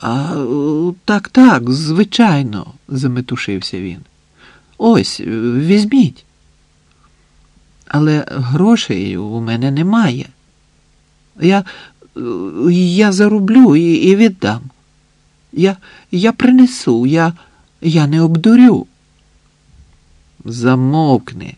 А е, так, так, звичайно, заметушився він. Ось, е, візьміть. Але грошей у мене немає. Я, е, я зароблю і, і віддам. Я, я принесу, я, я не обдурю. Замовкни,